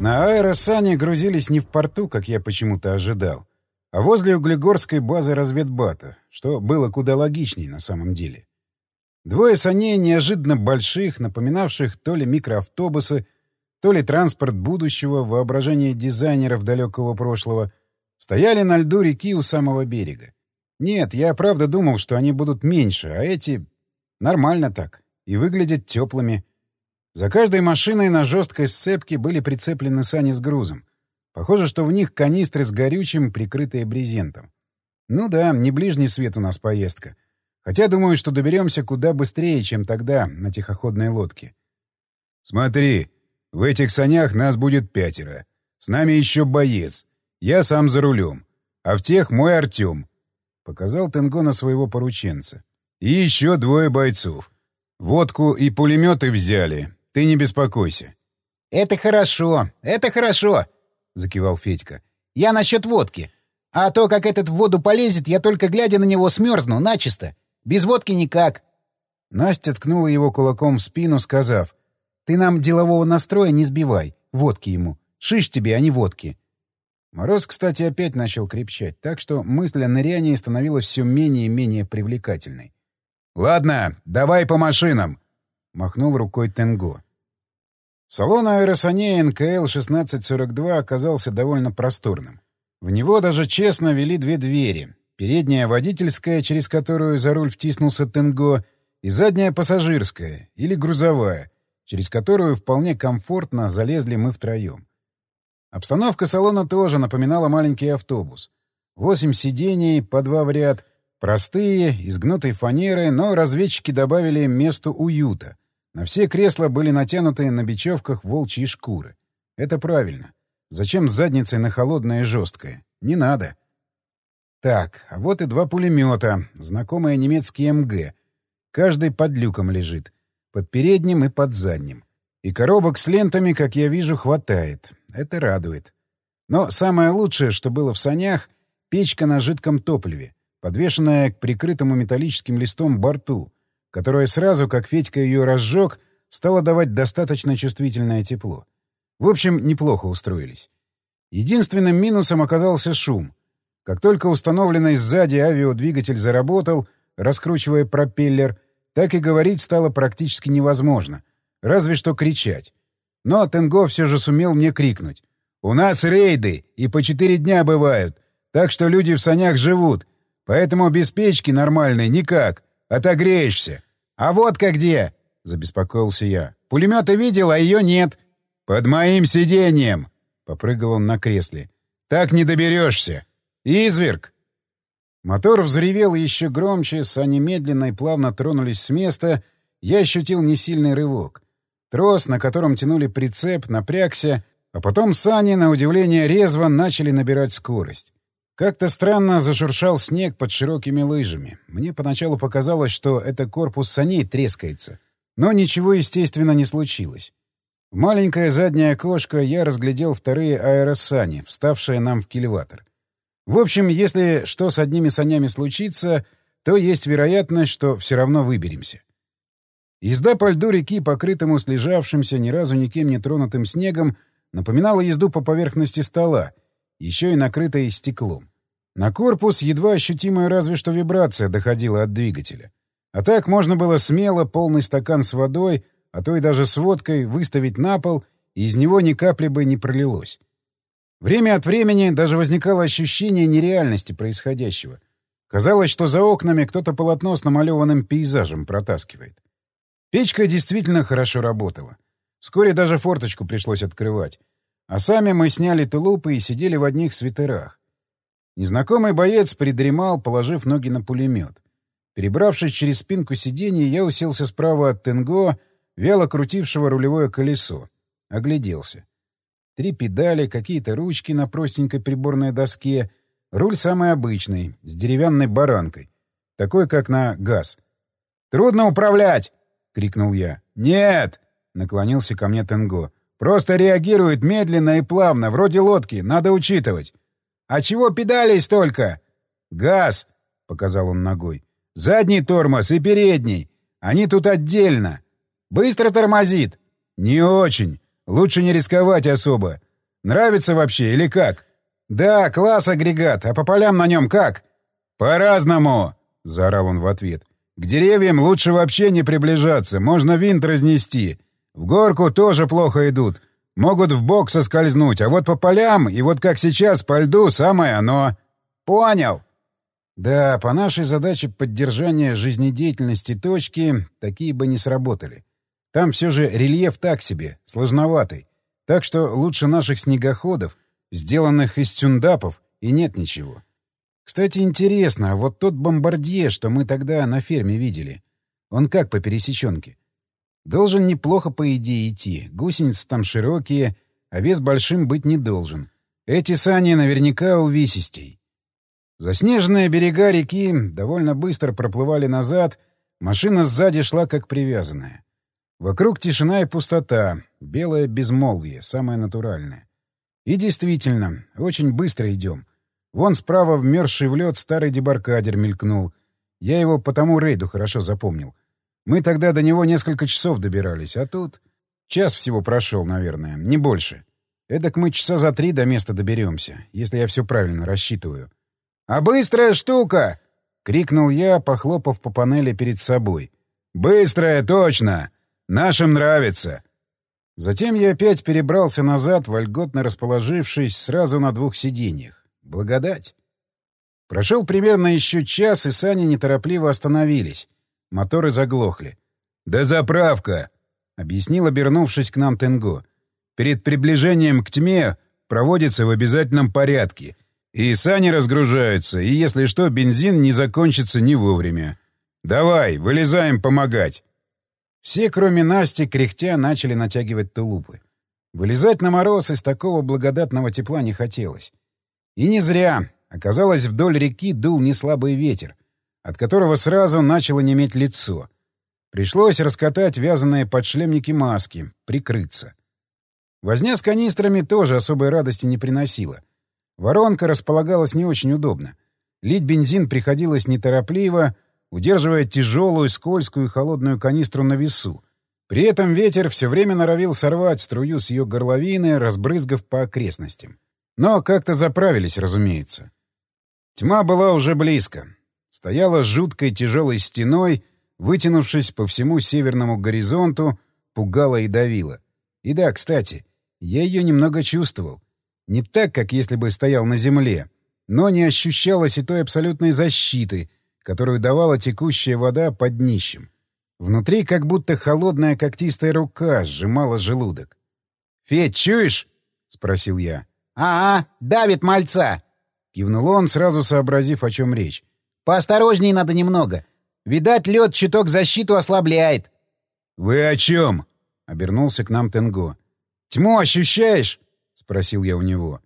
На аэросане грузились не в порту, как я почему-то ожидал, а возле углегорской базы разведбата, что было куда логичней на самом деле. Двое саней неожиданно больших, напоминавших то ли микроавтобусы, то ли транспорт будущего, воображение дизайнеров далекого прошлого, стояли на льду реки у самого берега. Нет, я правда думал, что они будут меньше, а эти... Нормально так. И выглядят теплыми. За каждой машиной на жесткой сцепке были прицеплены сани с грузом. Похоже, что в них канистры с горючим, прикрытые брезентом. Ну да, не ближний свет у нас поездка. Хотя думаю, что доберемся куда быстрее, чем тогда на тихоходной лодке. «Смотри, в этих санях нас будет пятеро. С нами еще боец. Я сам за рулем. А в тех мой Артем», — показал Тенго на своего порученца. «И еще двое бойцов. Водку и пулеметы взяли. Ты не беспокойся. — Это хорошо, это хорошо, — закивал Федька. — Я насчет водки. А то, как этот в воду полезет, я только глядя на него смерзну, начисто. Без водки никак. Настя ткнула его кулаком в спину, сказав, «Ты нам делового настроя не сбивай, водки ему. Шиш тебе, а не водки». Мороз, кстати, опять начал крепчать, так что мысль о нырянии становилась все менее и менее привлекательной. «Ладно, давай по машинам!» — махнул рукой Тенго. Салон аэросанея НКЛ-1642 оказался довольно просторным. В него даже честно вели две двери. Передняя водительская, через которую за руль втиснулся Тенго, и задняя пассажирская, или грузовая, через которую вполне комфортно залезли мы втроем. Обстановка салона тоже напоминала маленький автобус. Восемь сидений, по два в ряд, простые, из гнутой фанеры, но разведчики добавили им место уюта, на все кресла были натянуты на бечевках волчьи шкуры. Это правильно. Зачем с задницей на холодное и жесткое? Не надо. Так, а вот и два пулемета, знакомые немецкие МГ. Каждый под люком лежит. Под передним и под задним. И коробок с лентами, как я вижу, хватает. Это радует. Но самое лучшее, что было в санях — печка на жидком топливе, подвешенная к прикрытому металлическим листом борту — которая сразу, как Федька ее разжег, стала давать достаточно чувствительное тепло. В общем, неплохо устроились. Единственным минусом оказался шум. Как только установленный сзади авиадвигатель заработал, раскручивая пропеллер, так и говорить стало практически невозможно. Разве что кричать. Но Тенго все же сумел мне крикнуть. «У нас рейды, и по четыре дня бывают, так что люди в санях живут, поэтому без печки нормальной никак. Отогреешься. А водка где? Забеспокоился я. Пулемета видел, а ее нет. Под моим сиденьем. Попрыгал он на кресле. Так не доберешься. Изверг. Мотор взревел еще громче, сани медленно и плавно тронулись с места. Я ощутил несильный рывок. Трос, на котором тянули прицеп, напрягся, а потом сани, на удивление резво, начали набирать скорость. Как-то странно зашуршал снег под широкими лыжами. Мне поначалу показалось, что это корпус саней трескается. Но ничего, естественно, не случилось. В маленькое заднее окошко я разглядел вторые аэросани, вставшие нам в кильватор. В общем, если что с одними санями случится, то есть вероятность, что все равно выберемся. Езда по льду реки, покрытому слежавшимся, ни разу никем не тронутым снегом, напоминала езду по поверхности стола, еще и накрытой стеклом. На корпус едва ощутимая разве что вибрация доходила от двигателя. А так можно было смело полный стакан с водой, а то и даже с водкой, выставить на пол, и из него ни капли бы не пролилось. Время от времени даже возникало ощущение нереальности происходящего. Казалось, что за окнами кто-то полотно с намалеванным пейзажем протаскивает. Печка действительно хорошо работала. Вскоре даже форточку пришлось открывать. А сами мы сняли тулупы и сидели в одних свитерах. Незнакомый боец придремал, положив ноги на пулемет. Перебравшись через спинку сиденья, я уселся справа от Тенго, вяло крутившего рулевое колесо. Огляделся. Три педали, какие-то ручки на простенькой приборной доске. Руль самый обычный, с деревянной баранкой. Такой, как на газ. «Трудно управлять!» — крикнул я. «Нет!» — наклонился ко мне Тенго. «Просто реагирует медленно и плавно, вроде лодки, надо учитывать. «А чего педалей столько?» «Газ!» — показал он ногой. «Задний тормоз и передний. Они тут отдельно. Быстро тормозит?» «Не очень. Лучше не рисковать особо. Нравится вообще или как?» «Да, класс агрегат. А по полям на нем как?» «По-разному!» — заорал он в ответ. «К деревьям лучше вообще не приближаться. Можно винт разнести. В горку тоже плохо идут. Могут в бок соскользнуть. А вот по полям, и вот как сейчас по льду, самое оно...» «Понял!» Да, по нашей задаче поддержания жизнедеятельности точки такие бы не сработали. Там все же рельеф так себе, сложноватый. Так что лучше наших снегоходов, сделанных из тюндапов, и нет ничего. Кстати, интересно, а вот тот бомбардье, что мы тогда на ферме видели, он как по пересеченке? Должен неплохо, по идее, идти. Гусеницы там широкие, а вес большим быть не должен. Эти сани наверняка увесистей. Заснеженные берега реки довольно быстро проплывали назад, машина сзади шла как привязанная. Вокруг тишина и пустота, белое безмолвие, самое натуральное. И действительно, очень быстро идем. Вон справа вмерзший в лед старый дебаркадер мелькнул. Я его по тому рейду хорошо запомнил. Мы тогда до него несколько часов добирались, а тут... Час всего прошел, наверное, не больше. Эдак мы часа за три до места доберемся, если я все правильно рассчитываю. «А быстрая штука!» — крикнул я, похлопав по панели перед собой. «Быстрая, точно! Нашим нравится!» Затем я опять перебрался назад, вольготно расположившись сразу на двух сиденьях. Благодать! Прошел примерно еще час, и сани неторопливо остановились. Моторы заглохли. «Да заправка!» — объяснил, обернувшись к нам Тенго. «Перед приближением к тьме проводится в обязательном порядке. И сани разгружаются, и если что, бензин не закончится не вовремя. Давай, вылезаем помогать. Все, кроме Насти, кряхтя, начали натягивать тулупы. Вылезать на мороз из такого благодатного тепла не хотелось. И не зря. Оказалось, вдоль реки дул неслабый ветер, от которого сразу начало неметь лицо. Пришлось раскатать вязаные подшлемники маски, прикрыться. Возня с канистрами тоже особой радости не приносила — Воронка располагалась не очень удобно. Лить бензин приходилось неторопливо, удерживая тяжелую, скользкую и холодную канистру на весу. При этом ветер все время норовил сорвать струю с ее горловины, разбрызгав по окрестностям. Но как-то заправились, разумеется. Тьма была уже близко. Стояла жуткой тяжелой стеной, вытянувшись по всему северному горизонту, пугала и давила. И да, кстати, я ее немного чувствовал. Не так, как если бы стоял на земле, но не ощущалось и той абсолютной защиты, которую давала текущая вода под днищем. Внутри как будто холодная когтистая рука сжимала желудок. «Федь, чуешь?» — спросил я. «А-а, давит мальца!» — кивнул он, сразу сообразив, о чем речь. «Поосторожней надо немного. Видать, лед чуток защиту ослабляет». «Вы о чем?» — обернулся к нам Тенго. «Тьму ощущаешь?» спросил я у него.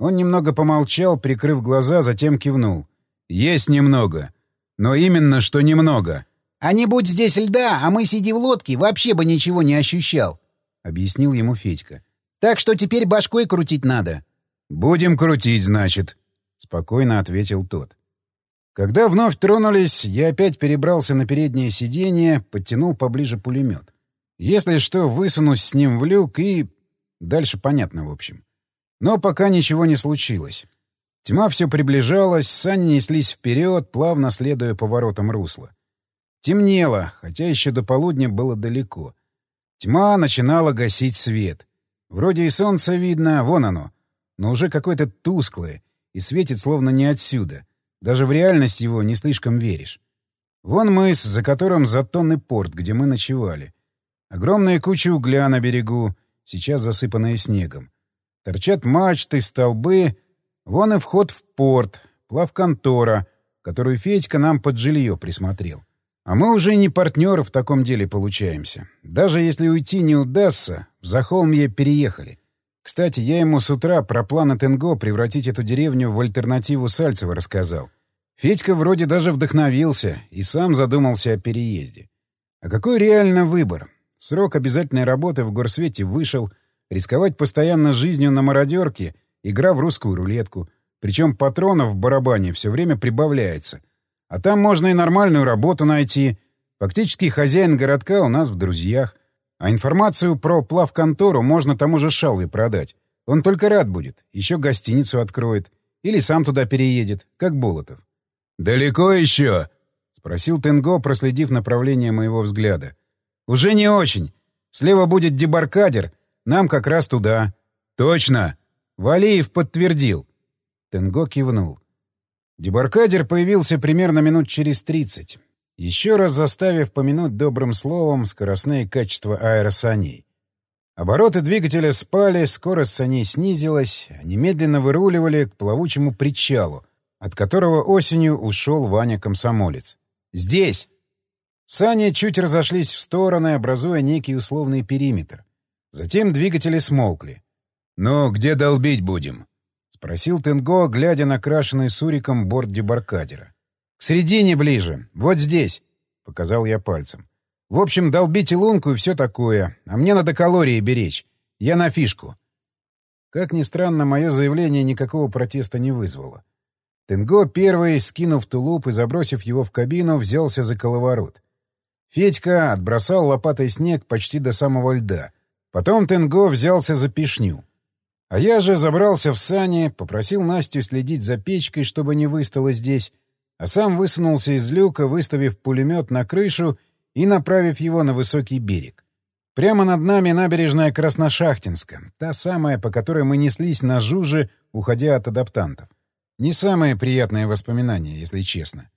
Он немного помолчал, прикрыв глаза, затем кивнул. «Есть немного. Но именно что немного». «А не будь здесь льда, а мы, сиди в лодке, вообще бы ничего не ощущал», — объяснил ему Федька. «Так что теперь башкой крутить надо». «Будем крутить, значит», — спокойно ответил тот. Когда вновь тронулись, я опять перебрался на переднее сиденье, подтянул поближе пулемет. Если что, высунусь с ним в люк и Дальше понятно, в общем. Но пока ничего не случилось. Тьма все приближалась, сани неслись вперед, плавно следуя поворотам русла. Темнело, хотя еще до полудня было далеко. Тьма начинала гасить свет. Вроде и солнце видно, вон оно, но уже какое-то тусклое и светит словно не отсюда. Даже в реальность его не слишком веришь. Вон мыс, за которым затонный порт, где мы ночевали. Огромные кучи угля на берегу, сейчас засыпанные снегом. Торчат мачты, столбы. Вон и вход в порт, плавконтора, которую Федька нам под жилье присмотрел. А мы уже не партнеры в таком деле получаемся. Даже если уйти не удастся, в Захолмье переехали. Кстати, я ему с утра про планы Тенго превратить эту деревню в альтернативу Сальцева рассказал. Федька вроде даже вдохновился и сам задумался о переезде. А какой реально выбор? Срок обязательной работы в горсвете вышел. Рисковать постоянно жизнью на мародерке — игра в русскую рулетку. Причем патронов в барабане все время прибавляется. А там можно и нормальную работу найти. Фактически хозяин городка у нас в друзьях. А информацию про плавконтору можно тому же Шалве продать. Он только рад будет. Еще гостиницу откроет. Или сам туда переедет, как Болотов. «Далеко еще?» — спросил Тенго, проследив направление моего взгляда. «Уже не очень. Слева будет дебаркадер. Нам как раз туда». «Точно?» Валиев подтвердил. Тенго кивнул. Дебаркадер появился примерно минут через тридцать, еще раз заставив помянуть добрым словом скоростные качества аэросаней. Обороты двигателя спали, скорость саней снизилась, они медленно выруливали к плавучему причалу, от которого осенью ушел Ваня-комсомолец. «Здесь!» Сани чуть разошлись в стороны, образуя некий условный периметр. Затем двигатели смолкли. «Ну, где долбить будем?» — спросил Тенго, глядя на крашеный суриком борт дебаркадера. «К середине ближе. Вот здесь!» — показал я пальцем. В общем, долбите лунку и все такое. А мне надо калории беречь. Я на фишку. Как ни странно, мое заявление никакого протеста не вызвало. Тенго первый, скинув тулуп и забросив его в кабину, взялся за коловорот. Федька отбросал лопатой снег почти до самого льда. Потом Тенго взялся за пешню. А я же забрался в сани, попросил Настю следить за печкой, чтобы не выстало здесь, а сам высунулся из люка, выставив пулемет на крышу и направив его на высокий берег. Прямо над нами набережная Красношахтинска, та самая, по которой мы неслись на жуже, уходя от адаптантов. Не самые приятные воспоминания, если честно.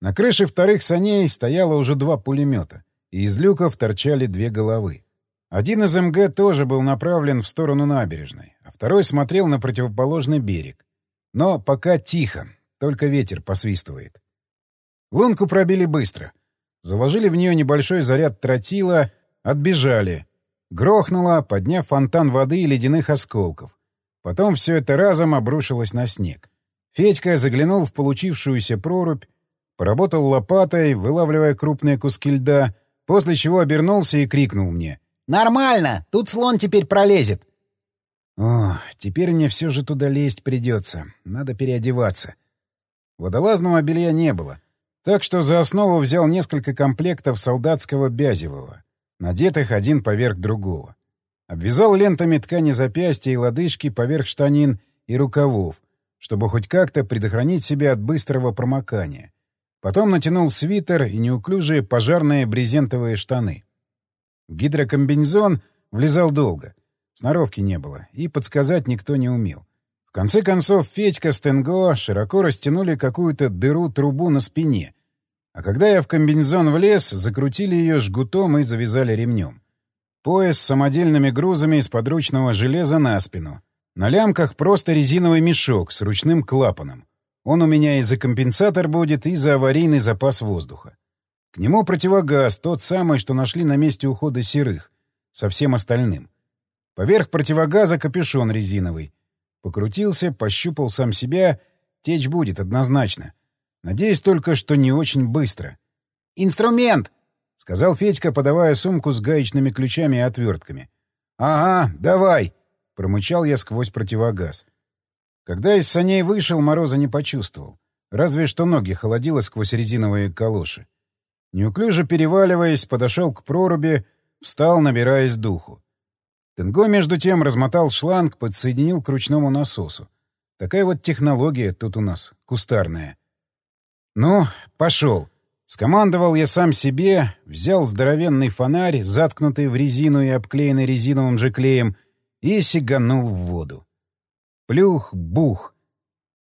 На крыше вторых саней стояло уже два пулемета, и из люков торчали две головы. Один из МГ тоже был направлен в сторону набережной, а второй смотрел на противоположный берег. Но пока тихо, только ветер посвистывает. Лунку пробили быстро — Заложили в нее небольшой заряд тротила, отбежали. Грохнуло, подняв фонтан воды и ледяных осколков. Потом все это разом обрушилось на снег. Федька заглянул в получившуюся прорубь, поработал лопатой, вылавливая крупные куски льда, после чего обернулся и крикнул мне. «Нормально! Тут слон теперь пролезет!» О, теперь мне все же туда лезть придется. Надо переодеваться. Водолазного белья не было. Так что за основу взял несколько комплектов солдатского бязевого, надетых один поверх другого. Обвязал лентами ткани запястья и лодыжки поверх штанин и рукавов, чтобы хоть как-то предохранить себя от быстрого промокания. Потом натянул свитер и неуклюжие пожарные брезентовые штаны. Гидрокомбинезон влезал долго. Сноровки не было, и подсказать никто не умел. Конце концов, Федька с Тенго широко растянули какую-то дыру-трубу на спине, а когда я в комбинезон влез, закрутили ее жгутом и завязали ремнем. Пояс с самодельными грузами из подручного железа на спину. На лямках просто резиновый мешок с ручным клапаном. Он у меня и за компенсатор будет, и за аварийный запас воздуха. К нему противогаз, тот самый, что нашли на месте ухода серых, со всем остальным. Поверх противогаза капюшон резиновый. Покрутился, пощупал сам себя, течь будет однозначно. Надеюсь только, что не очень быстро. «Инструмент!» — сказал Федька, подавая сумку с гаечными ключами и отвертками. «Ага, давай!» — промычал я сквозь противогаз. Когда из саней вышел, мороза не почувствовал. Разве что ноги холодило сквозь резиновые калоши. Неуклюже переваливаясь, подошел к проруби, встал, набираясь духу. Тенго, между тем, размотал шланг, подсоединил к ручному насосу. Такая вот технология тут у нас, кустарная. «Ну, пошел!» Скомандовал я сам себе, взял здоровенный фонарь, заткнутый в резину и обклеенный резиновым же клеем, и сиганул в воду. Плюх-бух!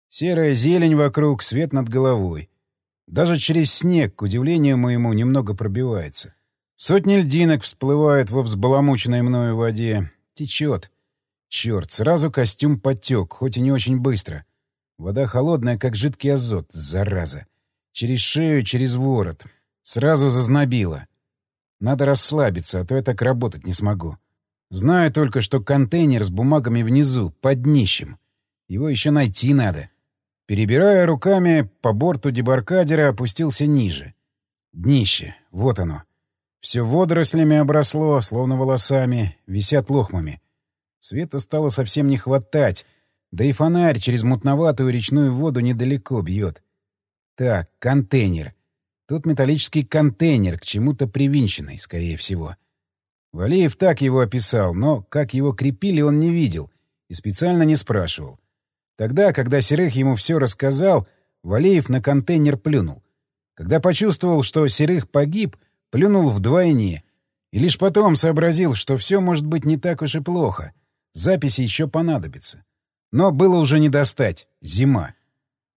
Серая зелень вокруг, свет над головой. Даже через снег, к удивлению моему, немного пробивается. Сотни льдинок всплывают во взбаламученной мною воде. Течет. Черт, сразу костюм потек, хоть и не очень быстро. Вода холодная, как жидкий азот, зараза. Через шею, через ворот. Сразу зазнобило. Надо расслабиться, а то я так работать не смогу. Знаю только, что контейнер с бумагами внизу, под днищем. Его еще найти надо. Перебирая руками, по борту дебаркадера опустился ниже. Днище. Вот оно. Все водорослями обросло, словно волосами, висят лохмами. Света стало совсем не хватать, да и фонарь через мутноватую речную воду недалеко бьет. Так, контейнер. Тут металлический контейнер, к чему-то привинченный, скорее всего. Валеев так его описал, но как его крепили, он не видел. И специально не спрашивал. Тогда, когда Серых ему все рассказал, Валеев на контейнер плюнул. Когда почувствовал, что Серых погиб, плюнул вдвойне. И лишь потом сообразил, что все может быть не так уж и плохо. Записи еще понадобятся. Но было уже не достать. Зима.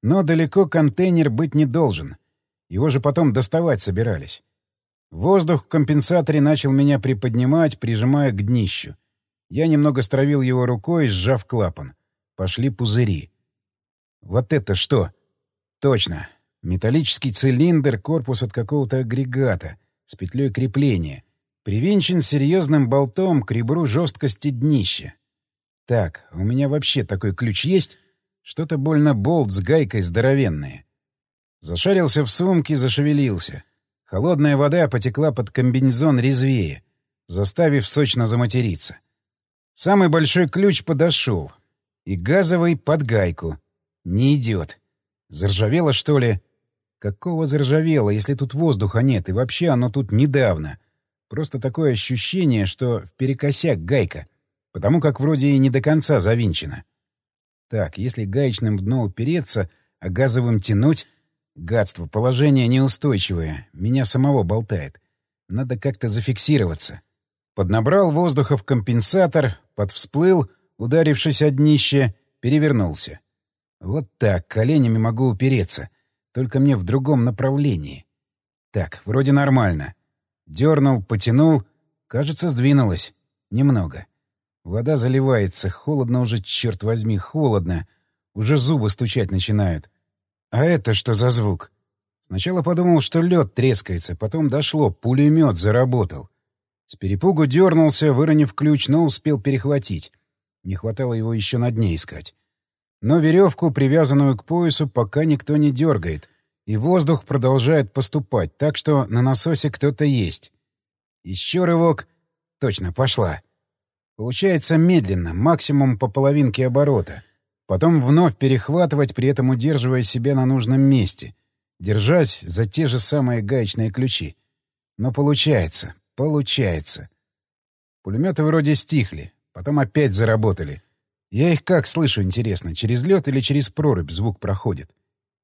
Но далеко контейнер быть не должен. Его же потом доставать собирались. Воздух в компенсаторе начал меня приподнимать, прижимая к днищу. Я немного стравил его рукой, сжав клапан. Пошли пузыри. Вот это что? Точно. Металлический цилиндр, корпус от какого-то агрегата, с петлей крепления. Привинчен серьезным болтом к ребру жесткости днища. Так, у меня вообще такой ключ есть? Что-то больно болт с гайкой здоровенные. Зашарился в сумке, зашевелился. Холодная вода потекла под комбинезон резвее, заставив сочно заматериться. Самый большой ключ подошел. И газовый под гайку. Не идет. Заржавело, что ли? Какого заржавело, если тут воздуха нет, и вообще оно тут недавно? Просто такое ощущение, что в перекосяк гайка, потому как вроде и не до конца завинчена. Так, если гаечным в дно упереться, а газовым тянуть... Гадство, положение неустойчивое, меня самого болтает. Надо как-то зафиксироваться. Поднабрал воздуха в компенсатор, подвсплыл, ударившись о днище, перевернулся. Вот так, коленями могу упереться, только мне в другом направлении. Так, вроде нормально. Дернул, потянул, кажется, сдвинулось. Немного. Вода заливается, холодно уже, черт возьми, холодно. Уже зубы стучать начинают. А это что за звук? Сначала подумал, что лед трескается, потом дошло, пулемет заработал. С перепугу дернулся, выронив ключ, но успел перехватить. Не хватало его еще на дне искать. Но веревку, привязанную к поясу, пока никто не дергает, и воздух продолжает поступать, так что на насосе кто-то есть. Еще рывок. Точно, пошла. Получается медленно, максимум по половинке оборота. Потом вновь перехватывать, при этом удерживая себя на нужном месте, держась за те же самые гаечные ключи. Но получается, получается. Пулеметы вроде стихли, потом опять заработали. Я их как слышу, интересно, через лед или через прорубь звук проходит?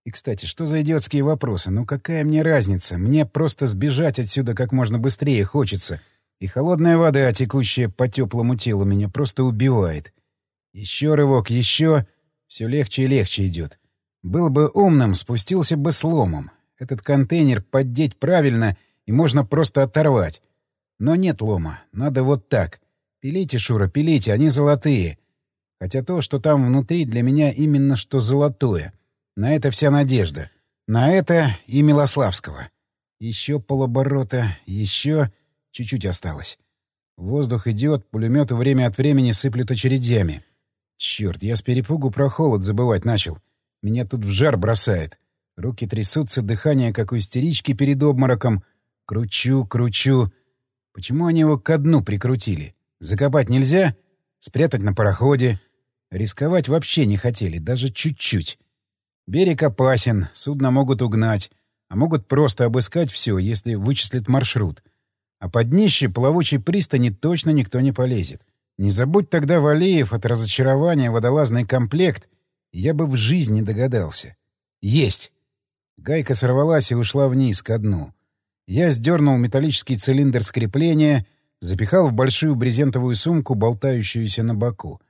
И, кстати, что за идиотские вопросы? Ну какая мне разница? Мне просто сбежать отсюда как можно быстрее хочется. И холодная вода, текущая по теплому телу, меня просто убивает. Еще рывок, еще... Все легче и легче идет. Был бы умным, спустился бы сломом. Этот контейнер поддеть правильно, и можно просто оторвать. Но нет лома. Надо вот так. Пилите, Шура, пилите, они золотые. Хотя то, что там внутри, для меня именно что золотое. На это вся надежда. На это и Милославского. Еще полоборота, еще... Чуть-чуть осталось. Воздух идет, пулеметы время от времени сыплют очередями. Черт, я с перепугу про холод забывать начал. Меня тут в жар бросает. Руки трясутся, дыхание, как у истерички перед обмороком. Кручу, кручу. Почему они его ко дну прикрутили? Закопать нельзя? Спрятать на пароходе? Рисковать вообще не хотели, даже чуть-чуть. Берег опасен, судно могут угнать, а могут просто обыскать все, если вычислят маршрут. А под днище плавучей пристани точно никто не полезет. Не забудь тогда, Валеев, от разочарования водолазный комплект, я бы в жизни догадался. Есть! Гайка сорвалась и ушла вниз, ко дну. Я сдернул металлический цилиндр с крепления, запихал в большую брезентовую сумку, болтающуюся на боку.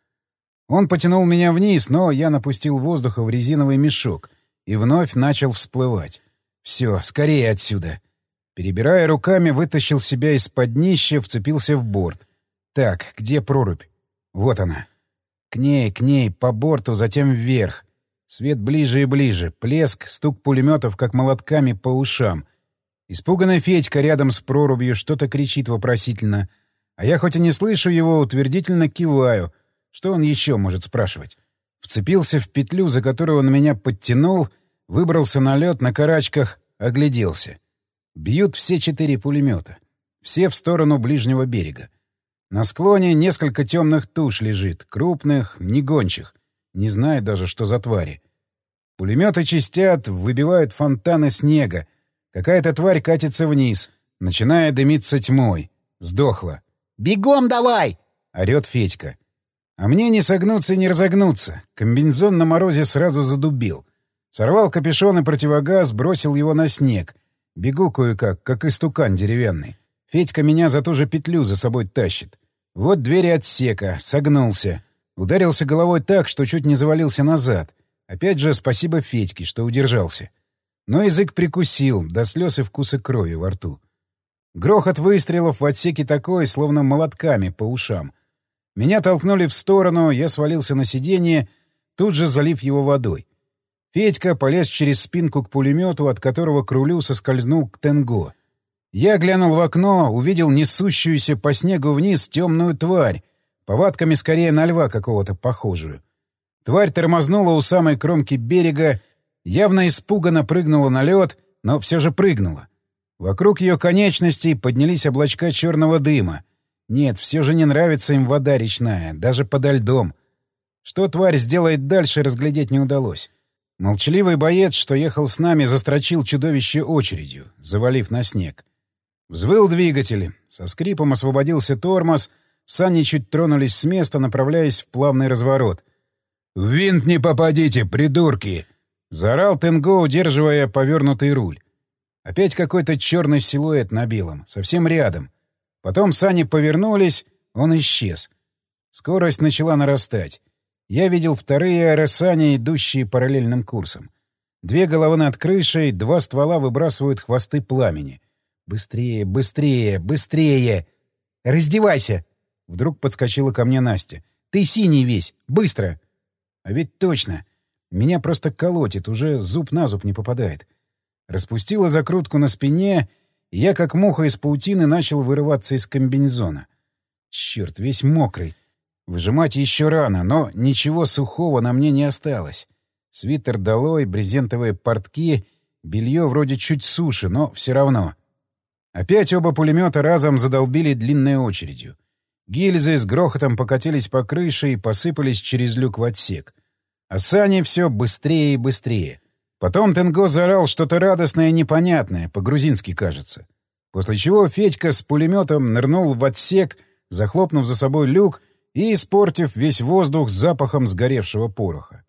Он потянул меня вниз, но я напустил воздуха в резиновый мешок и вновь начал всплывать. Все, скорее отсюда. Перебирая руками, вытащил себя из-под днища, вцепился в борт. Так, где прорубь? Вот она. К ней, к ней, по борту, затем вверх. Свет ближе и ближе. Плеск, стук пулеметов, как молотками по ушам. Испуганный Федька рядом с прорубью что-то кричит вопросительно. А я хоть и не слышу его, утвердительно киваю. Что он еще может спрашивать? Вцепился в петлю, за которую он меня подтянул, выбрался на лед на карачках, огляделся. Бьют все четыре пулемета. Все в сторону ближнего берега. На склоне несколько темных туш лежит, крупных, не гончих. Не знаю даже, что за твари. Пулеметы чистят, выбивают фонтаны снега. Какая-то тварь катится вниз, начиная дымиться тьмой. Сдохла. «Бегом давай!» — орёт Федька. А мне не согнуться и не разогнуться. Комбинезон на морозе сразу задубил. Сорвал капюшон и противогаз, бросил его на снег. Бегу кое-как, как истукан деревянный. Федька меня за ту же петлю за собой тащит. Вот двери отсека, согнулся. Ударился головой так, что чуть не завалился назад. Опять же, спасибо Федьке, что удержался. Но язык прикусил, до слез и вкуса крови во рту. Грохот выстрелов в отсеке такой, словно молотками по ушам. Меня толкнули в сторону, я свалился на сиденье, тут же залив его водой. Федька полез через спинку к пулемету, от которого к рулю соскользнул к Тенго. Я глянул в окно, увидел несущуюся по снегу вниз темную тварь, повадками скорее на льва какого-то похожую. Тварь тормознула у самой кромки берега, явно испуганно прыгнула на лед, но все же прыгнула. Вокруг ее конечностей поднялись облачка черного дыма. Нет, все же не нравится им вода речная, даже подо льдом. Что тварь сделает дальше, разглядеть не удалось. Молчаливый боец, что ехал с нами, застрочил чудовище очередью, завалив на снег. Взвыл двигатель. Со скрипом освободился тормоз. Сани чуть тронулись с места, направляясь в плавный разворот. «В винт не попадите, придурки!» — заорал Тенго, удерживая повернутый руль. Опять какой-то черный силуэт на белом, совсем рядом. Потом сани повернулись, он исчез. Скорость начала нарастать. Я видел вторые аэросани, идущие параллельным курсом. Две головы над крышей, два ствола выбрасывают хвосты пламени — «Быстрее, быстрее, быстрее!» «Раздевайся!» Вдруг подскочила ко мне Настя. «Ты синий весь! Быстро!» А ведь точно! Меня просто колотит, уже зуб на зуб не попадает. Распустила закрутку на спине, я, как муха из паутины, начал вырываться из комбинезона. Черт, весь мокрый. Выжимать еще рано, но ничего сухого на мне не осталось. Свитер долой, брезентовые портки, белье вроде чуть суше, но все равно. Опять оба пулемета разом задолбили длинной очередью. Гильзы с грохотом покатились по крыше и посыпались через люк в отсек. А сани все быстрее и быстрее. Потом Тенго заорал что-то радостное и непонятное, по-грузински кажется. После чего Федька с пулеметом нырнул в отсек, захлопнув за собой люк и испортив весь воздух запахом сгоревшего пороха.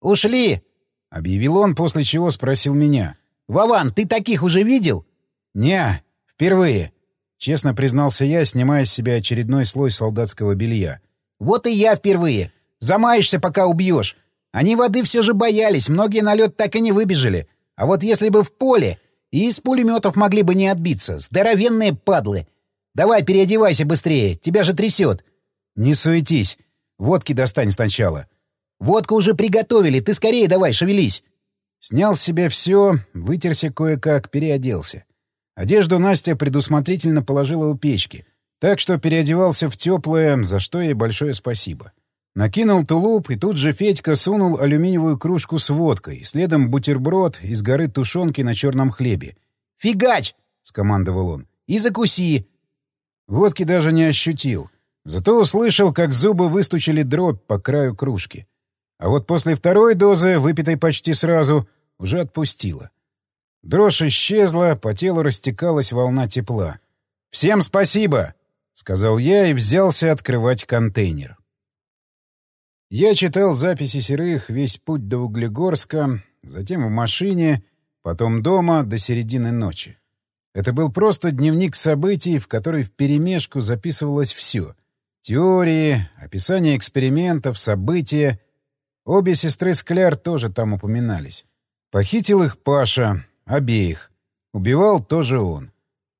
«Ушли!» — объявил он, после чего спросил меня. «Вован, ты таких уже видел?» «Не, «Впервые», — честно признался я, снимая с себя очередной слой солдатского белья. «Вот и я впервые. Замаешься, пока убьешь. Они воды все же боялись, многие на лед так и не выбежали. А вот если бы в поле, и из пулеметов могли бы не отбиться. Здоровенные падлы. Давай переодевайся быстрее, тебя же трясет». «Не суетись. Водки достань сначала». «Водку уже приготовили, ты скорее давай, шевелись». Снял с себя все, вытерся кое-как, переоделся. Одежду Настя предусмотрительно положила у печки, так что переодевался в теплое, за что ей большое спасибо. Накинул тулуп, и тут же Федька сунул алюминиевую кружку с водкой, следом бутерброд из горы тушенки на черном хлебе. «Фигач!» — скомандовал он. «И закуси!» Водки даже не ощутил. Зато услышал, как зубы выстучили дробь по краю кружки. А вот после второй дозы, выпитой почти сразу, уже отпустила. Дрожь исчезла, по телу растекалась волна тепла. «Всем спасибо!» — сказал я и взялся открывать контейнер. Я читал записи серых весь путь до Углегорска, затем в машине, потом дома до середины ночи. Это был просто дневник событий, в который вперемешку записывалось все. Теории, описание экспериментов, события. Обе сестры Скляр тоже там упоминались. Похитил их Паша, Обеих. Убивал тоже он.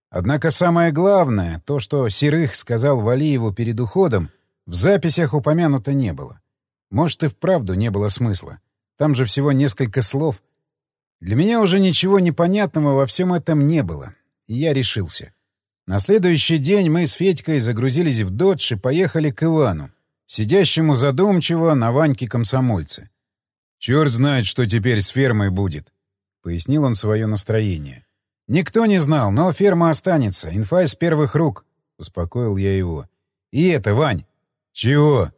Однако самое главное, то, что Серых сказал Валиеву перед уходом, в записях упомянуто не было. Может, и вправду не было смысла. Там же всего несколько слов. Для меня уже ничего непонятного во всем этом не было. И я решился. На следующий день мы с Федькой загрузились в додж и поехали к Ивану, сидящему задумчиво на Ваньке комсомольце. «Черт знает, что теперь с фермой будет», — пояснил он свое настроение. «Никто не знал, но ферма останется. Инфа из первых рук», — успокоил я его. «И это, Вань». «Чего?»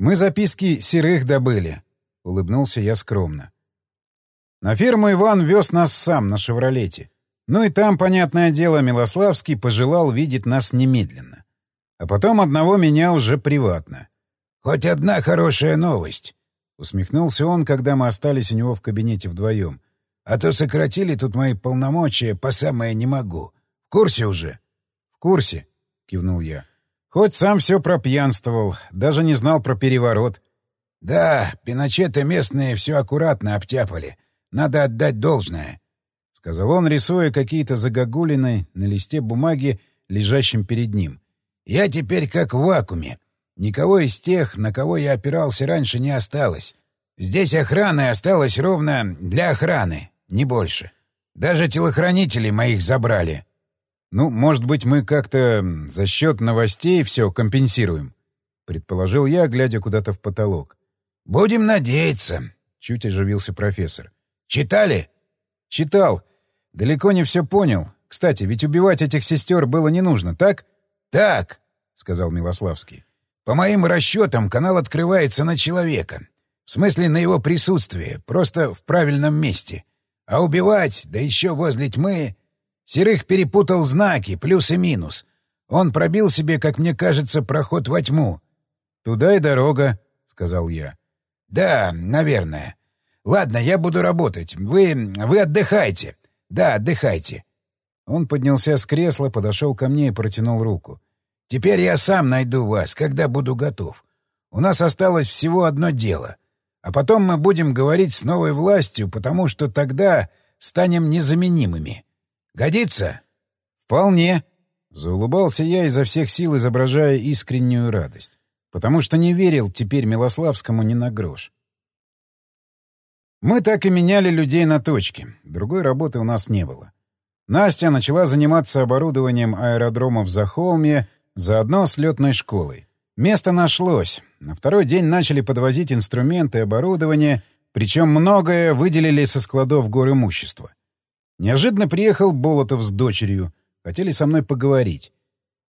«Мы записки серых добыли», — улыбнулся я скромно. На ферму Иван вез нас сам на «Шевролете». Ну и там, понятное дело, Милославский пожелал видеть нас немедленно. А потом одного меня уже приватно. Хоть одна хорошая новость. Усмехнулся он, когда мы остались у него в кабинете вдвоем. А то сократили тут мои полномочия по самое не могу. В курсе уже? — В курсе, — кивнул я. Хоть сам все пропьянствовал, даже не знал про переворот. — Да, пиночеты местные все аккуратно обтяпали. Надо отдать должное, — сказал он, рисуя какие-то загогулины на листе бумаги, лежащем перед ним. — Я теперь как в вакууме. Никого из тех, на кого я опирался раньше, не осталось. Здесь охраны осталось ровно для охраны, не больше. Даже телохранителей моих забрали. Ну, может быть, мы как-то за счет новостей все компенсируем, предположил я, глядя куда-то в потолок. Будем надеяться, чуть оживился профессор. Читали? Читал. Далеко не все понял. Кстати, ведь убивать этих сестер было не нужно, так? Так, сказал Милославский. По моим расчетам, канал открывается на человека. В смысле, на его присутствие, просто в правильном месте. А убивать, да еще возле тьмы... Серых перепутал знаки, плюс и минус. Он пробил себе, как мне кажется, проход во тьму. — Туда и дорога, — сказал я. — Да, наверное. Ладно, я буду работать. Вы... вы отдыхайте. Да, отдыхайте. Он поднялся с кресла, подошел ко мне и протянул руку. Теперь я сам найду вас, когда буду готов. У нас осталось всего одно дело. А потом мы будем говорить с новой властью, потому что тогда станем незаменимыми. Годится? Вполне. Заулыбался я изо всех сил, изображая искреннюю радость. Потому что не верил теперь Милославскому ни на грош. Мы так и меняли людей на точке. Другой работы у нас не было. Настя начала заниматься оборудованием аэродрома в Захолме, Заодно с летной школой. Место нашлось. На второй день начали подвозить инструменты и оборудование, причем многое выделили со складов гор имущества. Неожиданно приехал Болотов с дочерью. Хотели со мной поговорить.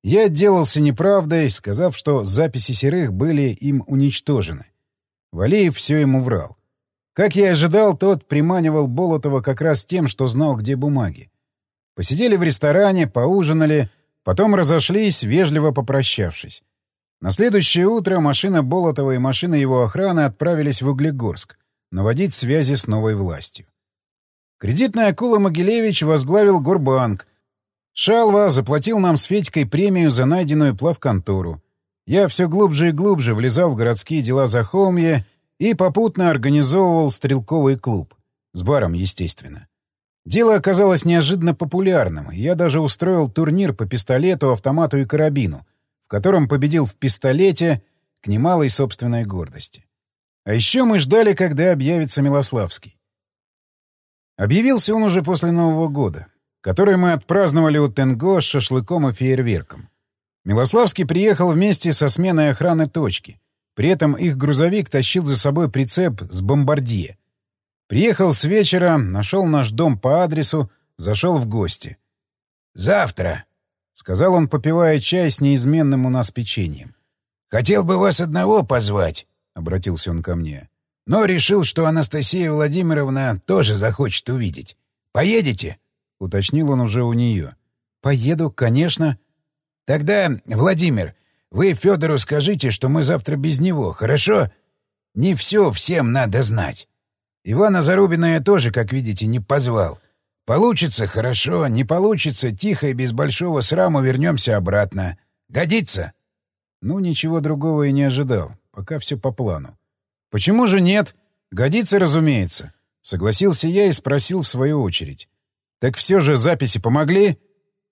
Я отделался неправдой, сказав, что записи серых были им уничтожены. Валеев все ему врал. Как я и ожидал, тот приманивал Болотова как раз тем, что знал, где бумаги. Посидели в ресторане, поужинали — Потом разошлись, вежливо попрощавшись. На следующее утро машина Болотова и машина его охраны отправились в Углегорск наводить связи с новой властью. Кредитная акула Могилевич возглавил Горбанк. Шалва заплатил нам с Федькой премию за найденную плавконтору. Я все глубже и глубже влезал в городские дела Захолмья и попутно организовывал стрелковый клуб. С баром, естественно. Дело оказалось неожиданно популярным, я даже устроил турнир по пистолету, автомату и карабину, в котором победил в пистолете к немалой собственной гордости. А еще мы ждали, когда объявится Милославский. Объявился он уже после Нового года, который мы отпраздновали у Тенго с шашлыком и фейерверком. Милославский приехал вместе со сменой охраны точки. При этом их грузовик тащил за собой прицеп с бомбардье, Приехал с вечера, нашел наш дом по адресу, зашел в гости. «Завтра», — сказал он, попивая чай с неизменным у нас печеньем. «Хотел бы вас одного позвать», — обратился он ко мне. «Но решил, что Анастасия Владимировна тоже захочет увидеть. Поедете?» — уточнил он уже у нее. «Поеду, конечно». «Тогда, Владимир, вы Федору скажите, что мы завтра без него, хорошо? Не все всем надо знать». Ивана Зарубина я тоже, как видите, не позвал. Получится — хорошо, не получится — тихо и без большого срама вернемся обратно. Годится? Ну, ничего другого и не ожидал. Пока все по плану. Почему же нет? Годится, разумеется. Согласился я и спросил в свою очередь. Так все же записи помогли?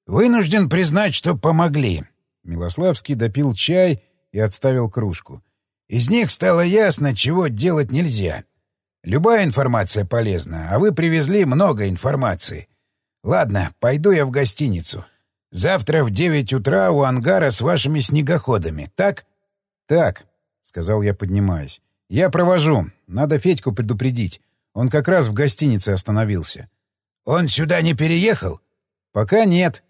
Вынужден признать, что помогли. Милославский допил чай и отставил кружку. Из них стало ясно, чего делать нельзя. Любая информация полезна, а вы привезли много информации. Ладно, пойду я в гостиницу. Завтра в девять утра у ангара с вашими снегоходами, так? Так, — сказал я, поднимаясь. Я провожу. Надо Федьку предупредить. Он как раз в гостинице остановился. Он сюда не переехал? Пока нет.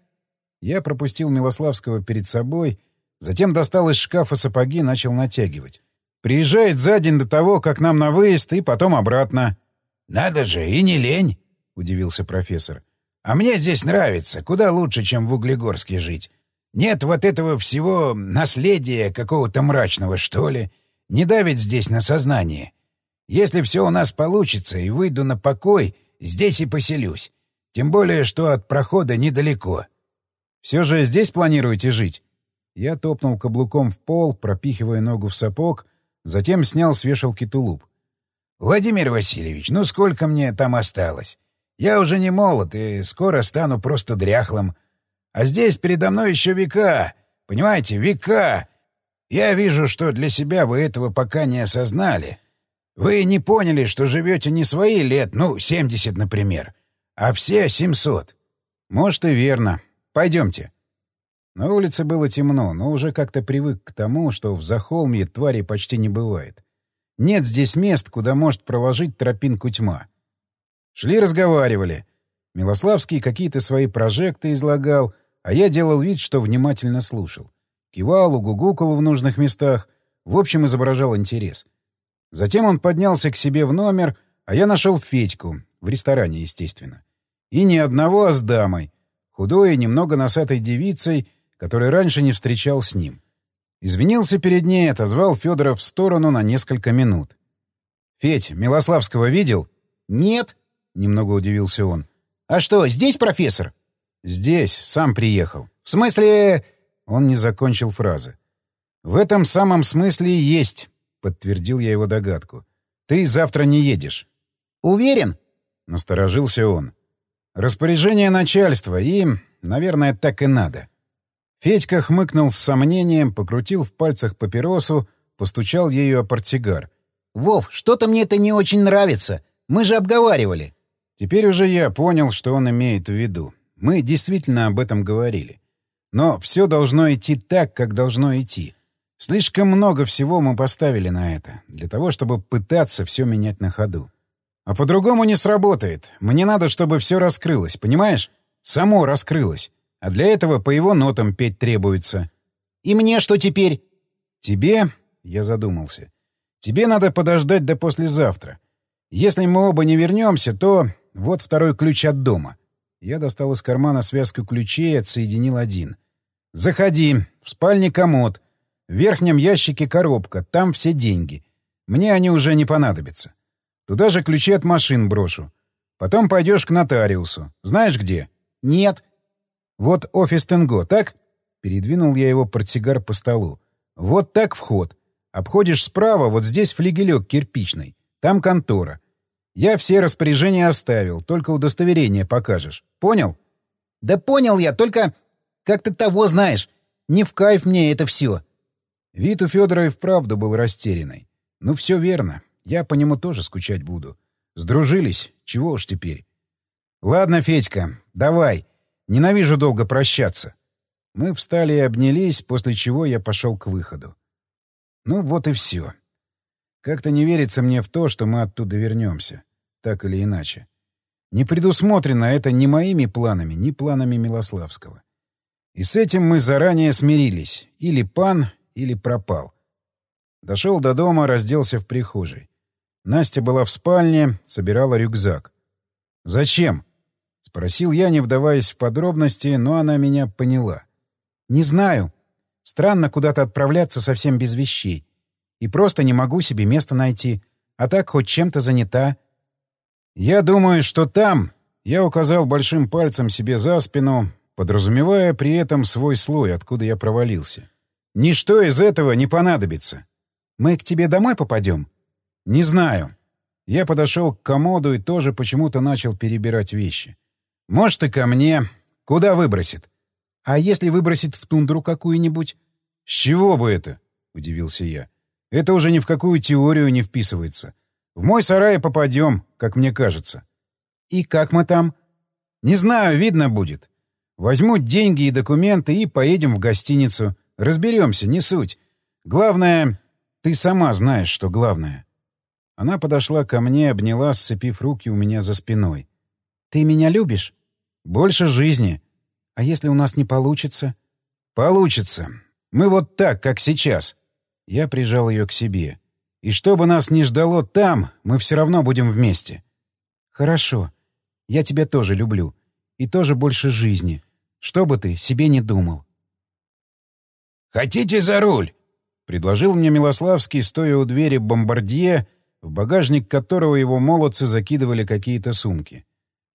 Я пропустил Милославского перед собой, затем достал из шкафа сапоги, начал натягивать. Приезжает за день до того, как нам на выезд, и потом обратно. — Надо же, и не лень, — удивился профессор. — А мне здесь нравится, куда лучше, чем в Углегорске жить. Нет вот этого всего наследия какого-то мрачного, что ли. Не давит здесь на сознание. Если все у нас получится и выйду на покой, здесь и поселюсь. Тем более, что от прохода недалеко. Все же здесь планируете жить? Я топнул каблуком в пол, пропихивая ногу в сапог, затем снял с вешалки тулуп. «Владимир Васильевич, ну сколько мне там осталось? Я уже не молод и скоро стану просто дряхлым. А здесь передо мной еще века. Понимаете, века. Я вижу, что для себя вы этого пока не осознали. Вы не поняли, что живете не свои лет, ну, 70, например, а все 700. Может, и верно. Пойдемте. На улице было темно, но уже как-то привык к тому, что в Захолмье тварей почти не бывает. Нет здесь мест, куда может проложить тропинку тьма. Шли разговаривали. Милославский какие-то свои прожекты излагал, а я делал вид, что внимательно слушал. Кивал, угугукал в нужных местах, в общем, изображал интерес. Затем он поднялся к себе в номер, а я нашел Федьку, в ресторане, естественно. И не одного, а с дамой, худой и немного носатой девицей, который раньше не встречал с ним. Извинился перед ней, отозвал Федора в сторону на несколько минут. «Федь, Милославского видел?» «Нет», — немного удивился он. «А что, здесь профессор?» «Здесь, сам приехал». «В смысле...» Он не закончил фразы. «В этом самом смысле и есть», — подтвердил я его догадку. «Ты завтра не едешь». «Уверен?» — насторожился он. «Распоряжение начальства, и, наверное, так и надо». Федька хмыкнул с сомнением, покрутил в пальцах папиросу, постучал ею о портсигар. «Вов, что-то мне это не очень нравится. Мы же обговаривали». Теперь уже я понял, что он имеет в виду. Мы действительно об этом говорили. Но все должно идти так, как должно идти. Слишком много всего мы поставили на это, для того, чтобы пытаться все менять на ходу. А по-другому не сработает. Мне надо, чтобы все раскрылось, понимаешь? Само раскрылось. А для этого по его нотам петь требуется. «И мне что теперь?» «Тебе...» — я задумался. «Тебе надо подождать до послезавтра. Если мы оба не вернемся, то... Вот второй ключ от дома». Я достал из кармана связку ключей и отсоединил один. «Заходи. В спальне комод. В верхнем ящике коробка. Там все деньги. Мне они уже не понадобятся. Туда же ключи от машин брошу. Потом пойдешь к нотариусу. Знаешь где?» «Нет». Вот офис Тенго, так? Передвинул я его портсигар по столу. Вот так вход. Обходишь справа, вот здесь флигелек кирпичный. Там контора. Я все распоряжения оставил, только удостоверение покажешь. Понял? Да понял я, только как ты того знаешь. Не в кайф мне это все. Вид у Федора и вправду был растерянный. Ну, все верно. Я по нему тоже скучать буду. Сдружились. Чего уж теперь. Ладно, Федька, давай. Ненавижу долго прощаться. Мы встали и обнялись, после чего я пошел к выходу. Ну вот и все. Как-то не верится мне в то, что мы оттуда вернемся. Так или иначе. Не предусмотрено это ни моими планами, ни планами Милославского. И с этим мы заранее смирились. Или пан, или пропал. Дошел до дома, разделся в прихожей. Настя была в спальне, собирала рюкзак. «Зачем?» — спросил я, не вдаваясь в подробности, но она меня поняла. «Не знаю. Странно куда-то отправляться совсем без вещей. И просто не могу себе места найти. А так хоть чем-то занята». «Я думаю, что там...» — я указал большим пальцем себе за спину, подразумевая при этом свой слой, откуда я провалился. «Ничто из этого не понадобится». «Мы к тебе домой попадем?» «Не знаю». Я подошел к комоду и тоже почему-то начал перебирать вещи. Может, и ко мне. Куда выбросит? А если выбросит в тундру какую-нибудь? С чего бы это? — удивился я. Это уже ни в какую теорию не вписывается. В мой сарай попадем, как мне кажется. И как мы там? Не знаю, видно будет. Возьму деньги и документы и поедем в гостиницу. Разберемся, не суть. Главное, ты сама знаешь, что главное. Она подошла ко мне, обняла, сцепив руки у меня за спиной. «Ты меня любишь?» Больше жизни. А если у нас не получится? Получится. Мы вот так, как сейчас. Я прижал ее к себе. И что бы нас ни ждало там, мы все равно будем вместе. Хорошо. Я тебя тоже люблю. И тоже больше жизни. Что бы ты себе не думал. «Хотите за руль?» — предложил мне Милославский, стоя у двери бомбардье, в багажник которого его молодцы закидывали какие-то сумки.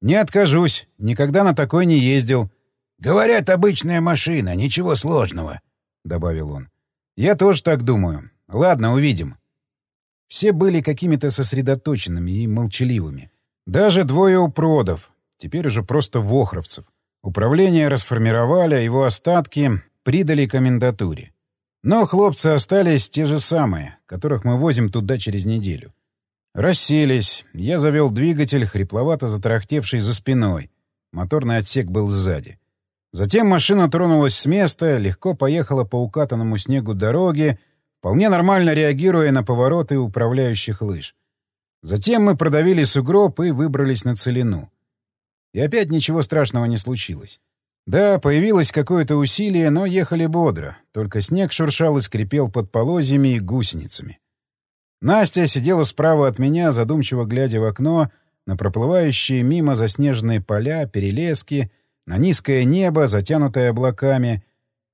«Не откажусь. Никогда на такой не ездил». «Говорят, обычная машина, ничего сложного», — добавил он. «Я тоже так думаю. Ладно, увидим». Все были какими-то сосредоточенными и молчаливыми. Даже двое упродов, теперь уже просто вохровцев. Управление расформировали, а его остатки придали комендатуре. Но хлопцы остались те же самые, которых мы возим туда через неделю. Расселись. Я завел двигатель, хрипловато затарахтевший за спиной. Моторный отсек был сзади. Затем машина тронулась с места, легко поехала по укатанному снегу дороге, вполне нормально реагируя на повороты управляющих лыж. Затем мы продавили сугроб и выбрались на целину. И опять ничего страшного не случилось. Да, появилось какое-то усилие, но ехали бодро. Только снег шуршал и скрипел под полозьями и гусеницами. Настя сидела справа от меня, задумчиво глядя в окно на проплывающие мимо заснеженные поля, перелески, на низкое небо, затянутое облаками,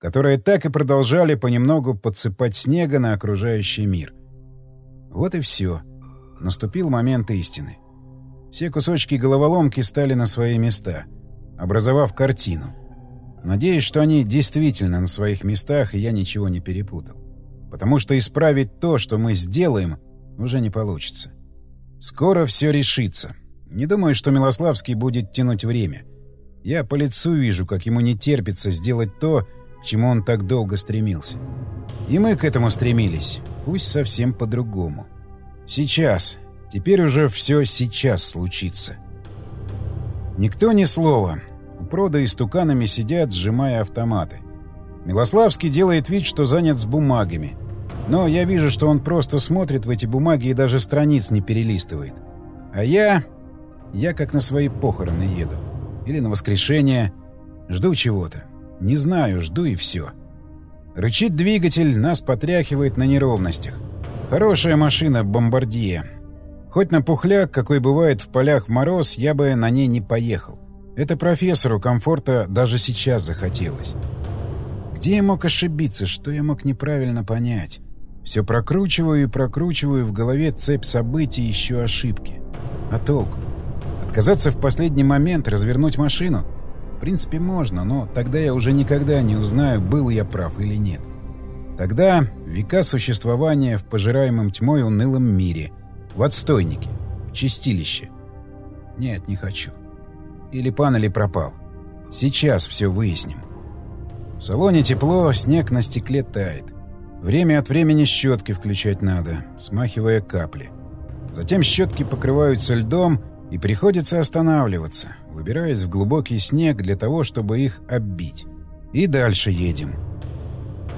которые так и продолжали понемногу подсыпать снега на окружающий мир. Вот и все. Наступил момент истины. Все кусочки головоломки стали на свои места, образовав картину. Надеюсь, что они действительно на своих местах, и я ничего не перепутал. Потому что исправить то, что мы сделаем, уже не получится. Скоро все решится. Не думаю, что Милославский будет тянуть время. Я по лицу вижу, как ему не терпится сделать то, к чему он так долго стремился. И мы к этому стремились, пусть совсем по-другому. Сейчас. Теперь уже все сейчас случится. Никто ни слова. У прода и стуканами сидят, сжимая автоматы. Милославский делает вид, что занят с бумагами. Но я вижу, что он просто смотрит в эти бумаги и даже страниц не перелистывает. А я... Я как на свои похороны еду. Или на воскрешение. Жду чего-то. Не знаю, жду и все. Рычит двигатель, нас потряхивает на неровностях. Хорошая машина «Бомбардье». Хоть на пухляк, какой бывает в полях мороз, я бы на ней не поехал. Это профессору комфорта даже сейчас захотелось. Где я мог ошибиться, что я мог неправильно понять? Все прокручиваю и прокручиваю в голове цепь событий еще ошибки. А толку? Отказаться в последний момент, развернуть машину? Принципе, можно, но тогда я уже никогда не узнаю, был я прав или нет. Тогда века существования в пожираемом тьмой унылом мире, в отстойнике, в чистилище. Нет, не хочу. Или пан, или пропал. Сейчас все выясним. В салоне тепло, снег на стекле тает. Время от времени щетки включать надо, смахивая капли. Затем щетки покрываются льдом, и приходится останавливаться, выбираясь в глубокий снег для того, чтобы их оббить. И дальше едем.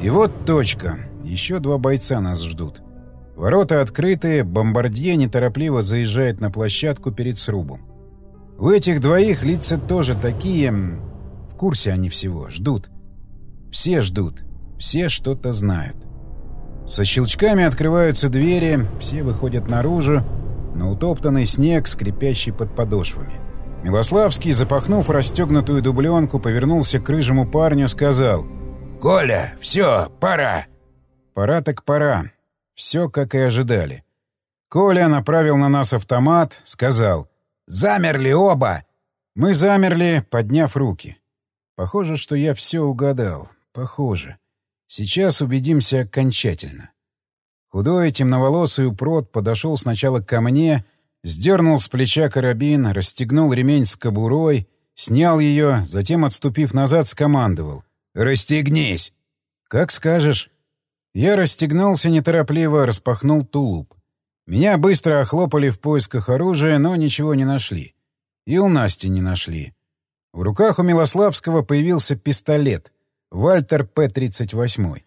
И вот точка. Еще два бойца нас ждут. Ворота открыты, бомбардье неторопливо заезжает на площадку перед срубом. У этих двоих лица тоже такие... В курсе они всего, ждут. Все ждут, все что-то знают. Со щелчками открываются двери, все выходят наружу, на утоптанный снег, скрипящий под подошвами. Милославский, запахнув расстегнутую дубленку, повернулся к рыжему парню, сказал — «Коля, все, пора!» Пора так пора. Все, как и ожидали. Коля направил на нас автомат, сказал «Замерли оба!» Мы замерли, подняв руки. Похоже, что я все угадал. Похоже. Сейчас убедимся окончательно. Худой, темноволосый упрот подошел сначала ко мне, сдернул с плеча карабин, расстегнул ремень с кобурой, снял ее, затем, отступив назад, скомандовал. «Расстегнись!» «Как скажешь». Я расстегнулся неторопливо, распахнул тулуп. Меня быстро охлопали в поисках оружия, но ничего не нашли. И у Насти не нашли. В руках у Милославского появился пистолет. Вальтер П-38.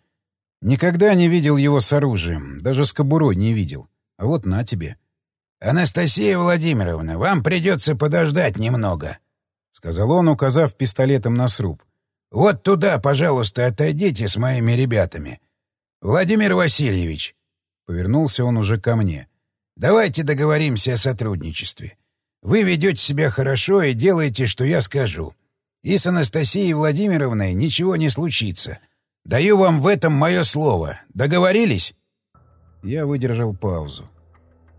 Никогда не видел его с оружием, даже с кобурой не видел. А вот на тебе. «Анастасия Владимировна, вам придется подождать немного», — сказал он, указав пистолетом на сруб. Вот туда, пожалуйста, отойдите с моими ребятами. Владимир Васильевич, — повернулся он уже ко мне, — давайте договоримся о сотрудничестве. Вы ведете себя хорошо и делаете, что я скажу. И с Анастасией Владимировной ничего не случится. Даю вам в этом мое слово. Договорились?» Я выдержал паузу.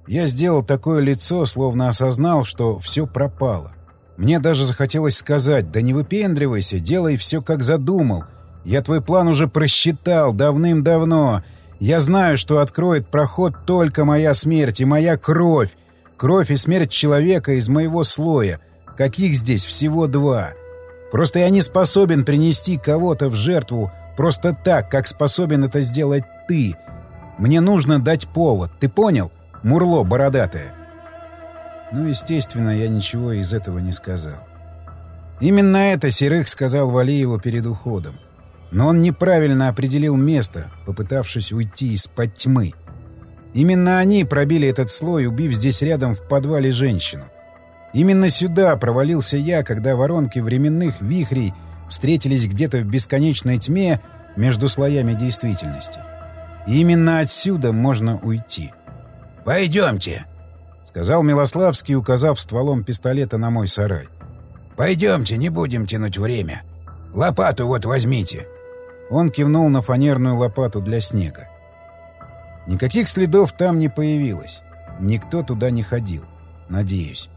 Я сделал такое лицо, словно осознал, что все пропало. Мне даже захотелось сказать, да не выпендривайся, делай все, как задумал. Я твой план уже просчитал давным-давно. Я знаю, что откроет проход только моя смерть и моя кровь. Кровь и смерть человека из моего слоя. Каких здесь всего два. Просто я не способен принести кого-то в жертву просто так, как способен это сделать ты. Мне нужно дать повод, ты понял? Мурло бородатое. Ну, естественно, я ничего из этого не сказал. Именно это Серых сказал Валиеву перед уходом. Но он неправильно определил место, попытавшись уйти из-под тьмы. Именно они пробили этот слой, убив здесь рядом в подвале женщину. Именно сюда провалился я, когда воронки временных вихрей встретились где-то в бесконечной тьме между слоями действительности. И именно отсюда можно уйти. «Пойдемте», — сказал Милославский, указав стволом пистолета на мой сарай. «Пойдемте, не будем тянуть время. Лопату вот возьмите». Он кивнул на фанерную лопату для снега. Никаких следов там не появилось. Никто туда не ходил. Надеюсь.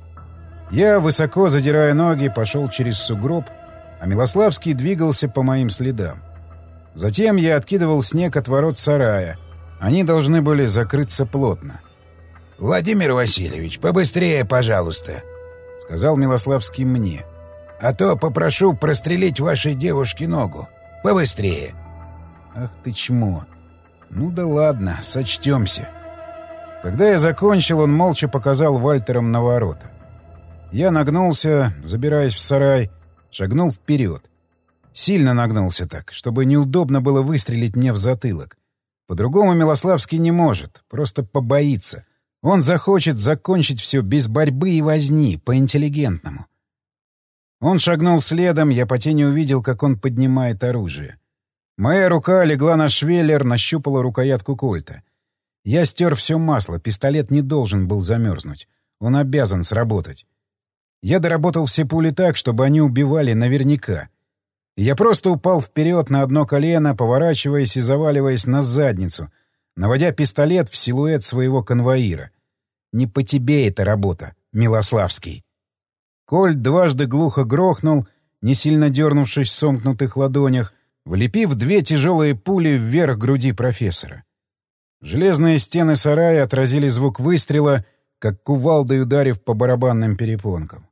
Я, высоко задирая ноги, пошел через сугроб, а Милославский двигался по моим следам. Затем я откидывал снег от ворот сарая. Они должны были закрыться плотно. «Владимир Васильевич, побыстрее, пожалуйста», — сказал Милославский мне. «А то попрошу прострелить вашей девушке ногу. Побыстрее». «Ах ты чмо! Ну да ладно, сочтемся». Когда я закончил, он молча показал Вальтером на ворота. Я нагнулся, забираясь в сарай, шагнул вперед. Сильно нагнулся так, чтобы неудобно было выстрелить мне в затылок. По-другому Милославский не может, просто побоится. Он захочет закончить все без борьбы и возни, по-интеллигентному. Он шагнул следом, я по тени увидел, как он поднимает оружие. Моя рука легла на швеллер, нащупала рукоятку кольта. Я стер все масло, пистолет не должен был замерзнуть. Он обязан сработать. Я доработал все пули так, чтобы они убивали наверняка. Я просто упал вперед на одно колено, поворачиваясь и заваливаясь на задницу, наводя пистолет в силуэт своего конвоира. Не по тебе эта работа, Милославский. Кольт дважды глухо грохнул, не сильно дернувшись в сомкнутых ладонях, влепив две тяжелые пули вверх груди профессора. Железные стены сарая отразили звук выстрела, как кувалдой ударив по барабанным перепонкам.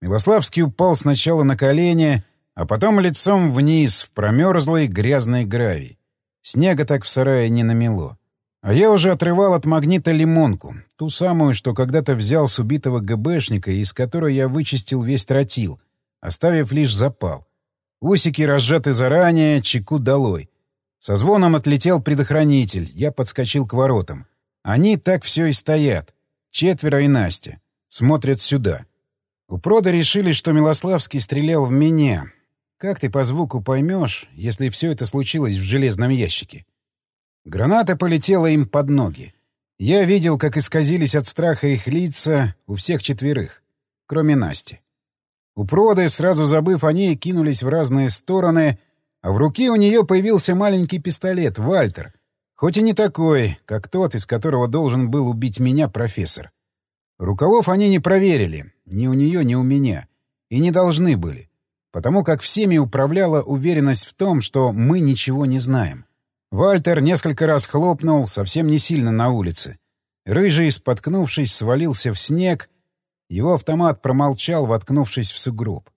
Милославский упал сначала на колени, а потом лицом вниз в промерзлый грязный гравий. Снега так в сарае не намело. А я уже отрывал от магнита лимонку, ту самую, что когда-то взял с убитого ГБшника, из которой я вычистил весь тротил, оставив лишь запал. Усики разжаты заранее, чеку долой. Со звоном отлетел предохранитель, я подскочил к воротам. Они так все и стоят. Четверо и Настя. Смотрят сюда. У прода решили, что Милославский стрелял в меня, как ты по звуку поймешь, если все это случилось в железном ящике? Граната полетела им под ноги. Я видел, как исказились от страха их лица у всех четверых, кроме Насти. У проды, сразу забыв о ней, кинулись в разные стороны, а в руке у нее появился маленький пистолет, Вальтер, хоть и не такой, как тот, из которого должен был убить меня профессор. Рукавов они не проверили, ни у нее, ни у меня, и не должны были потому как всеми управляла уверенность в том, что мы ничего не знаем. Вальтер несколько раз хлопнул, совсем не сильно на улице. Рыжий, споткнувшись, свалился в снег. Его автомат промолчал, воткнувшись в сугроб.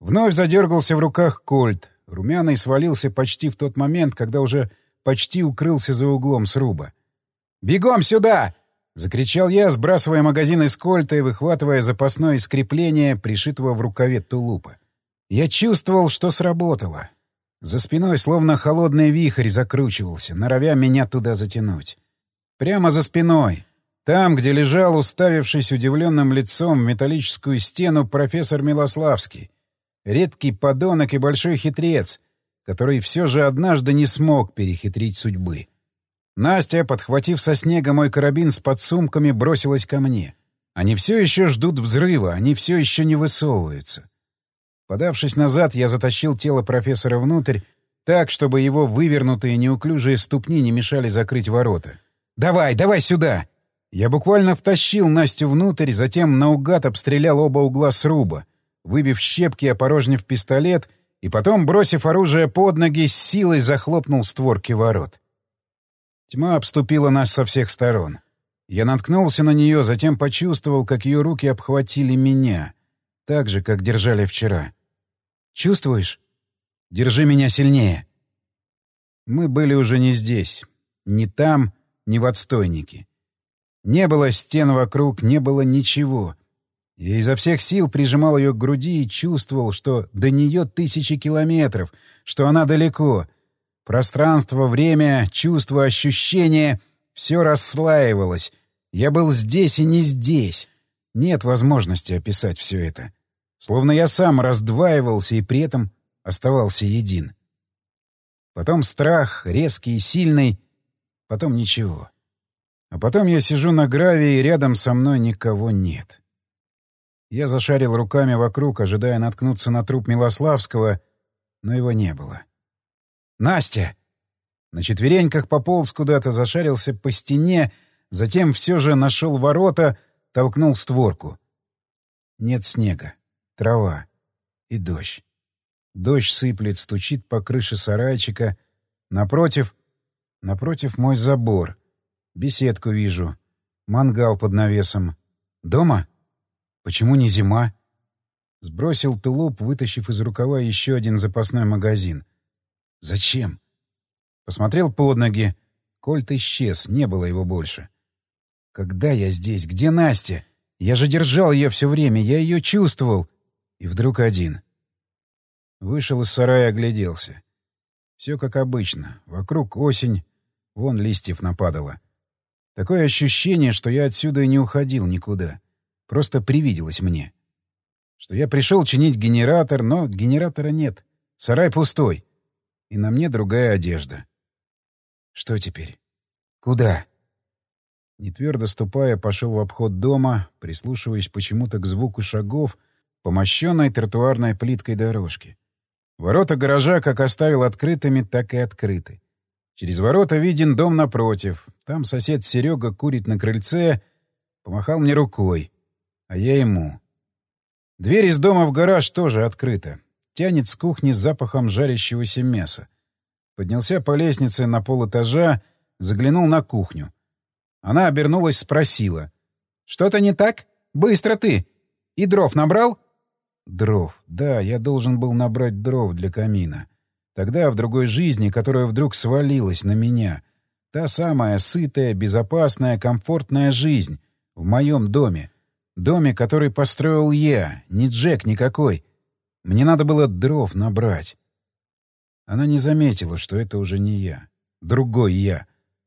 Вновь задергался в руках кольт. Румяный свалился почти в тот момент, когда уже почти укрылся за углом сруба. «Бегом сюда!» — закричал я, сбрасывая магазин из кольта и выхватывая запасное из крепления, пришитого в рукаве тулупа. Я чувствовал, что сработало. За спиной словно холодный вихрь закручивался, норовя меня туда затянуть. Прямо за спиной, там, где лежал, уставившись удивленным лицом в металлическую стену, профессор Милославский. Редкий подонок и большой хитрец, который все же однажды не смог перехитрить судьбы. Настя, подхватив со снега мой карабин с подсумками, бросилась ко мне. Они все еще ждут взрыва, они все еще не высовываются. Подавшись назад, я затащил тело профессора внутрь, так, чтобы его вывернутые неуклюжие ступни не мешали закрыть ворота. «Давай, давай сюда!» Я буквально втащил Настю внутрь, затем наугад обстрелял оба угла сруба, выбив щепки, опорожнив пистолет и потом, бросив оружие под ноги, с силой захлопнул створки ворот. Тьма обступила нас со всех сторон. Я наткнулся на нее, затем почувствовал, как ее руки обхватили меня, так же, как держали вчера. «Чувствуешь? Держи меня сильнее!» Мы были уже не здесь, ни там, ни в отстойнике. Не было стен вокруг, не было ничего. Я изо всех сил прижимал ее к груди и чувствовал, что до нее тысячи километров, что она далеко. Пространство, время, чувство, ощущение — все расслаивалось. Я был здесь и не здесь. Нет возможности описать все это. Словно я сам раздваивался и при этом оставался един. Потом страх, резкий и сильный, потом ничего. А потом я сижу на гравии, и рядом со мной никого нет. Я зашарил руками вокруг, ожидая наткнуться на труп Милославского, но его не было. «Настя!» На четвереньках пополз куда-то, зашарился по стене, затем все же нашел ворота, толкнул створку. Нет снега, трава и дождь. Дождь сыплет, стучит по крыше сарайчика. Напротив... Напротив мой забор. Беседку вижу. Мангал под навесом. Дома? Почему не зима? Сбросил тулуп, вытащив из рукава еще один запасной магазин. Зачем? Посмотрел под ноги. Кольт исчез, не было его больше. Когда я здесь? Где Настя? Я же держал ее все время, я ее чувствовал. И вдруг один. Вышел из сарая, огляделся. Все как обычно. Вокруг осень, вон листьев нападало. Такое ощущение, что я отсюда и не уходил никуда. Просто привиделось мне. Что я пришел чинить генератор, но генератора нет. Сарай пустой. И на мне другая одежда. Что теперь? Куда? Не твердо ступая, пошел в обход дома, прислушиваясь почему-то к звуку шагов по мощенной тротуарной плиткой дорожки. Ворота гаража как оставил открытыми, так и открыты. Через ворота виден дом напротив. Там сосед Серега курит на крыльце, помахал мне рукой, а я ему. Дверь из дома в гараж тоже открыта. Тянет с кухни с запахом жарящегося мяса. Поднялся по лестнице на полэтажа, заглянул на кухню. Она обернулась, спросила. «Что-то не так? Быстро ты! И дров набрал?» «Дров. Да, я должен был набрать дров для камина. Тогда, в другой жизни, которая вдруг свалилась на меня. Та самая сытая, безопасная, комфортная жизнь. В моем доме. Доме, который построил я. Не Джек никакой. Мне надо было дров набрать. Она не заметила, что это уже не я. Другой я.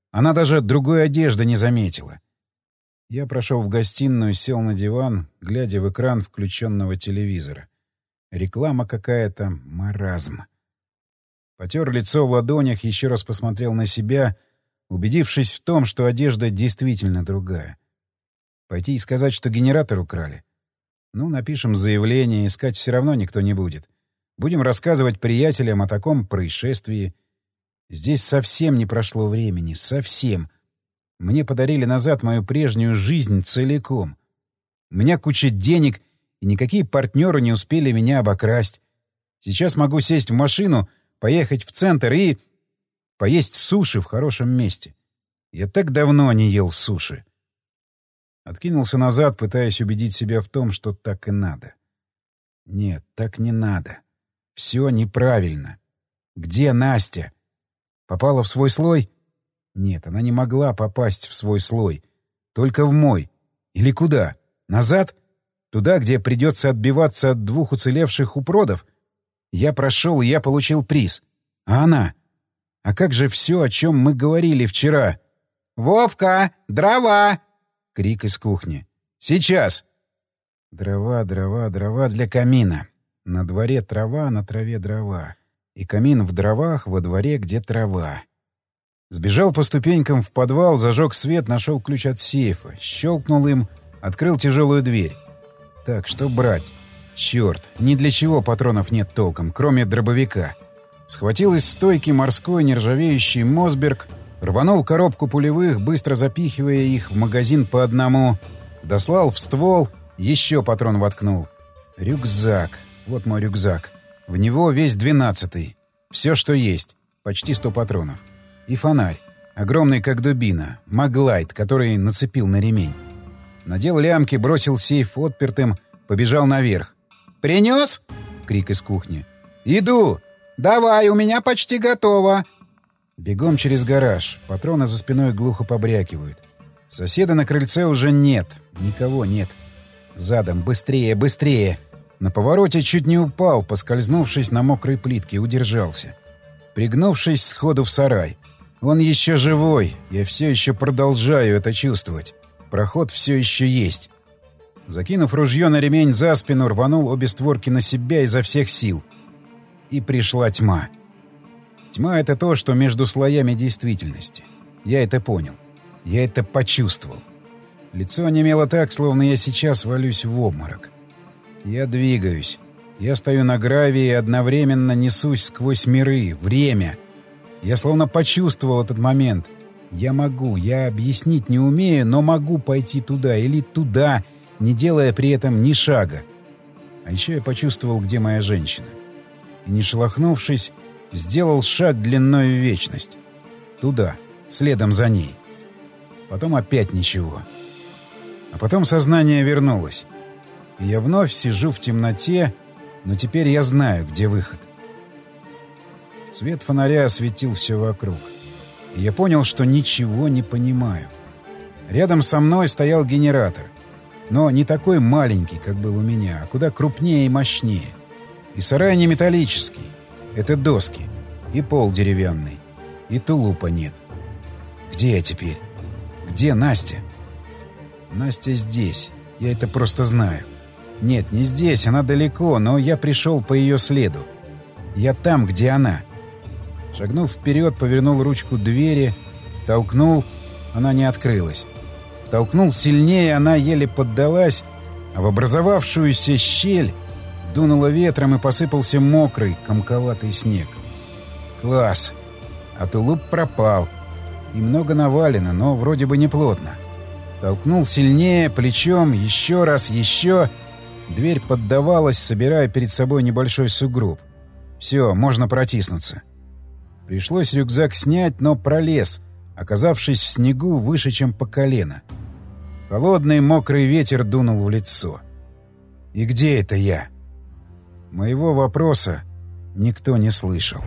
Она даже другой одежды не заметила. Я прошел в гостиную, сел на диван, глядя в экран включенного телевизора. Реклама какая-то, маразм. Потер лицо в ладонях, еще раз посмотрел на себя, убедившись в том, что одежда действительно другая. Пойти и сказать, что генератор украли? Ну, напишем заявление, искать все равно никто не будет. Будем рассказывать приятелям о таком происшествии. Здесь совсем не прошло времени, совсем. Мне подарили назад мою прежнюю жизнь целиком. У меня куча денег, и никакие партнеры не успели меня обокрасть. Сейчас могу сесть в машину — поехать в центр и... поесть суши в хорошем месте. Я так давно не ел суши. Откинулся назад, пытаясь убедить себя в том, что так и надо. Нет, так не надо. Все неправильно. Где Настя? Попала в свой слой? Нет, она не могла попасть в свой слой. Только в мой. Или куда? Назад? Туда, где придется отбиваться от двух уцелевших упродов? Я прошел, и я получил приз. А она? А как же все, о чем мы говорили вчера? «Вовка! Дрова!» — крик из кухни. «Сейчас!» Дрова, дрова, дрова для камина. На дворе трава, на траве дрова. И камин в дровах, во дворе, где трава. Сбежал по ступенькам в подвал, зажег свет, нашел ключ от сейфа. Щелкнул им, открыл тяжелую дверь. Так, что брать? Черт, ни для чего патронов нет толком, кроме дробовика. Схватил из стойки морской нержавеющий Мосберг, рванул коробку пулевых, быстро запихивая их в магазин по одному, дослал в ствол, еще патрон воткнул. Рюкзак. Вот мой рюкзак. В него весь двенадцатый. Все, что есть. Почти сто патронов. И фонарь. Огромный, как дубина. Маглайт, который нацепил на ремень. Надел лямки, бросил сейф отпертым, побежал наверх. «Принес?» — крик из кухни. «Иду! Давай, у меня почти готово!» Бегом через гараж. Патроны за спиной глухо побрякивают. Соседа на крыльце уже нет. Никого нет. Задом, быстрее, быстрее. На повороте чуть не упал, поскользнувшись на мокрой плитке, удержался. Пригнувшись сходу в сарай. Он еще живой, я все еще продолжаю это чувствовать. Проход все еще есть. Закинув ружье на ремень за спину, рванул обе створки на себя изо всех сил. И пришла тьма. Тьма — это то, что между слоями действительности. Я это понял. Я это почувствовал. Лицо немело так, словно я сейчас валюсь в обморок. Я двигаюсь. Я стою на гравии и одновременно несусь сквозь миры, время. Я словно почувствовал этот момент. Я могу, я объяснить не умею, но могу пойти туда или туда, не делая при этом ни шага. А еще я почувствовал, где моя женщина. И, не шелохнувшись, сделал шаг длиной в вечность. Туда, следом за ней. Потом опять ничего. А потом сознание вернулось. И я вновь сижу в темноте, но теперь я знаю, где выход. Свет фонаря осветил все вокруг. И я понял, что ничего не понимаю. Рядом со мной стоял генератор. Но не такой маленький, как был у меня, а куда крупнее и мощнее. И сарай не металлический. Это доски. И пол деревянный. И тулупа нет. Где я теперь? Где Настя? Настя здесь. Я это просто знаю. Нет, не здесь, она далеко, но я пришел по ее следу. Я там, где она. Шагнув вперед, повернул ручку двери, толкнул, она не открылась. Толкнул сильнее, она еле поддалась, а в образовавшуюся щель дунуло ветром и посыпался мокрый, комковатый снег. Класс! А тулуп пропал. И много навалено, но вроде бы не плотно. Толкнул сильнее, плечом, еще раз, еще. Дверь поддавалась, собирая перед собой небольшой сугроб. Все, можно протиснуться. Пришлось рюкзак снять, но пролез, оказавшись в снегу выше, чем по колено. Холодный мокрый ветер дунул в лицо. И где это я? Моего вопроса никто не слышал.